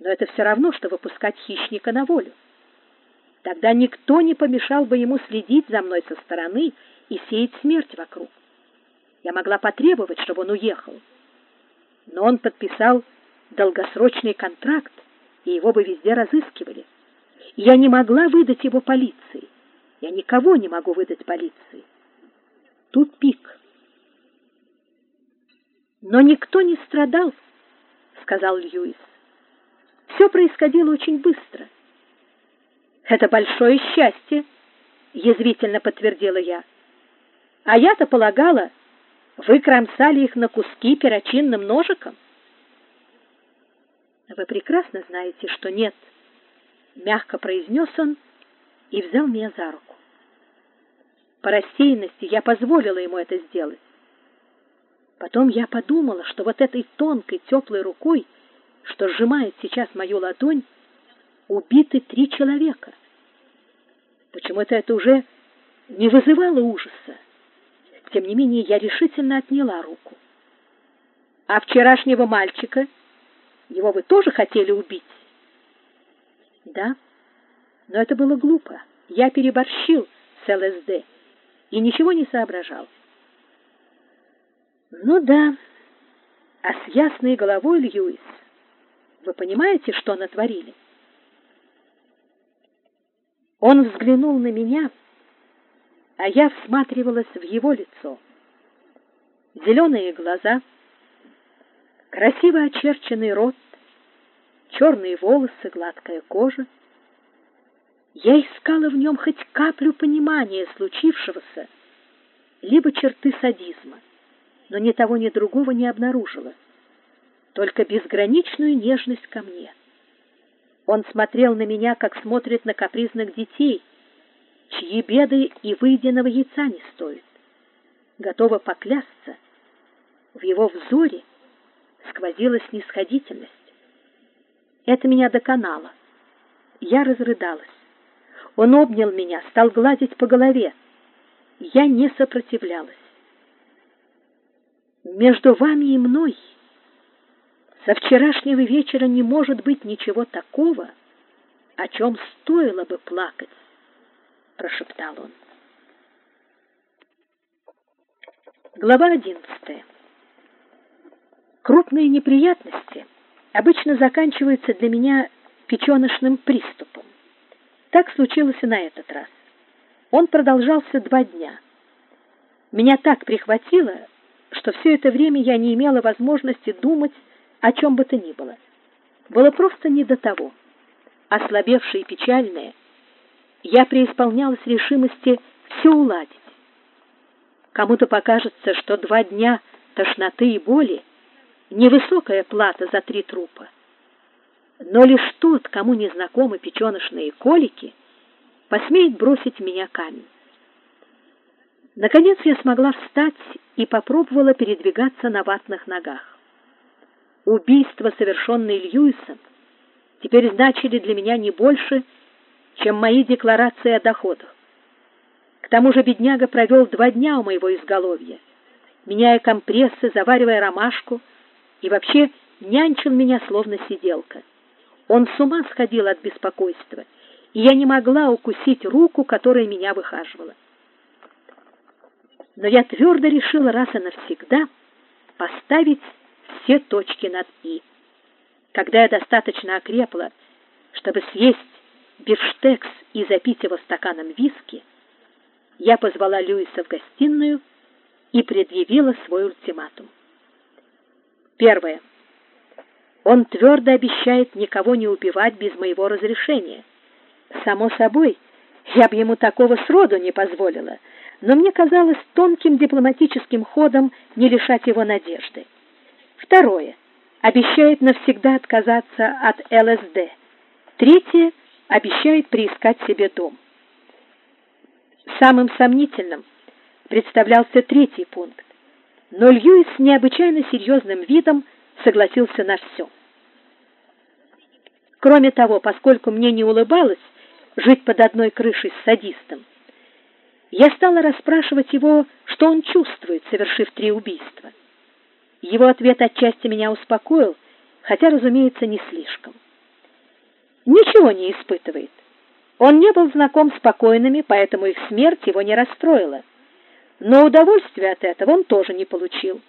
Но это все равно, что выпускать хищника на волю. Тогда никто не помешал бы ему следить за мной со стороны и сеять смерть вокруг. Я могла потребовать, чтобы он уехал. Но он подписал долгосрочный контракт, и его бы везде разыскивали. Я не могла выдать его полиции. Я никого не могу выдать полиции. Тут пик. Но никто не страдал, сказал Льюис. Все происходило очень быстро. Это большое счастье, язвительно подтвердила я. А я-то полагала, вы кромсали их на куски перочинным ножиком. Вы прекрасно знаете, что нет, мягко произнес он и взял меня за руку. По рассеянности я позволила ему это сделать. Потом я подумала, что вот этой тонкой, теплой рукой, что сжимает сейчас мою ладонь, убиты три человека. Почему-то это уже не вызывало ужаса. Тем не менее, я решительно отняла руку. А вчерашнего мальчика, его вы тоже хотели убить? Да, но это было глупо. Я переборщил с ЛСД и ничего не соображал. Ну да, а с ясной головой, Льюис, вы понимаете, что натворили? Он взглянул на меня, а я всматривалась в его лицо. Зеленые глаза, красиво очерченный рот, черные волосы, гладкая кожа. Я искала в нем хоть каплю понимания случившегося, либо черты садизма, но ни того, ни другого не обнаружила, только безграничную нежность ко мне. Он смотрел на меня, как смотрит на капризных детей, чьи беды и выеденного яйца не стоят. Готова поклясться, в его взоре сквозила снисходительность. Это меня доконало. Я разрыдалась. Он обнял меня, стал гладить по голове. Я не сопротивлялась. Между вами и мной со вчерашнего вечера не может быть ничего такого, о чем стоило бы плакать, прошептал он. Глава одиннадцатая. Крупные неприятности обычно заканчиваются для меня печёночным приступом. Так случилось и на этот раз. Он продолжался два дня. Меня так прихватило, что все это время я не имела возможности думать о чем бы то ни было. Было просто не до того. Ослабевшая и печальная, я преисполнялась решимости все уладить. Кому-то покажется, что два дня тошноты и боли невысокая плата за три трупа. Но лишь тот, кому не знакомы печёночные колики, посмеет бросить меня камень. Наконец я смогла встать и попробовала передвигаться на ватных ногах. Убийства, совершенные Льюисом, теперь значили для меня не больше, чем мои декларации о доходах. К тому же бедняга провел два дня у моего изголовья, меняя компрессы, заваривая ромашку и вообще нянчил меня словно сиделка. Он с ума сходил от беспокойства, и я не могла укусить руку, которая меня выхаживала. Но я твердо решила раз и навсегда поставить все точки над «и». Когда я достаточно окрепла, чтобы съесть бифштекс и запить его стаканом виски, я позвала Льюиса в гостиную и предъявила свой ультиматум. Первое. Он твердо обещает никого не убивать без моего разрешения. Само собой, я бы ему такого сроду не позволила, но мне казалось тонким дипломатическим ходом не лишать его надежды. Второе. Обещает навсегда отказаться от ЛСД. Третье. Обещает приискать себе дом. Самым сомнительным представлялся третий пункт но Льюис с необычайно серьезным видом согласился на все. Кроме того, поскольку мне не улыбалось жить под одной крышей с садистом, я стала расспрашивать его, что он чувствует, совершив три убийства. Его ответ отчасти меня успокоил, хотя, разумеется, не слишком. ничего не испытывает. Он не был знаком с покойными, поэтому их смерть его не расстроила. Но удовольствия от этого он тоже не получил.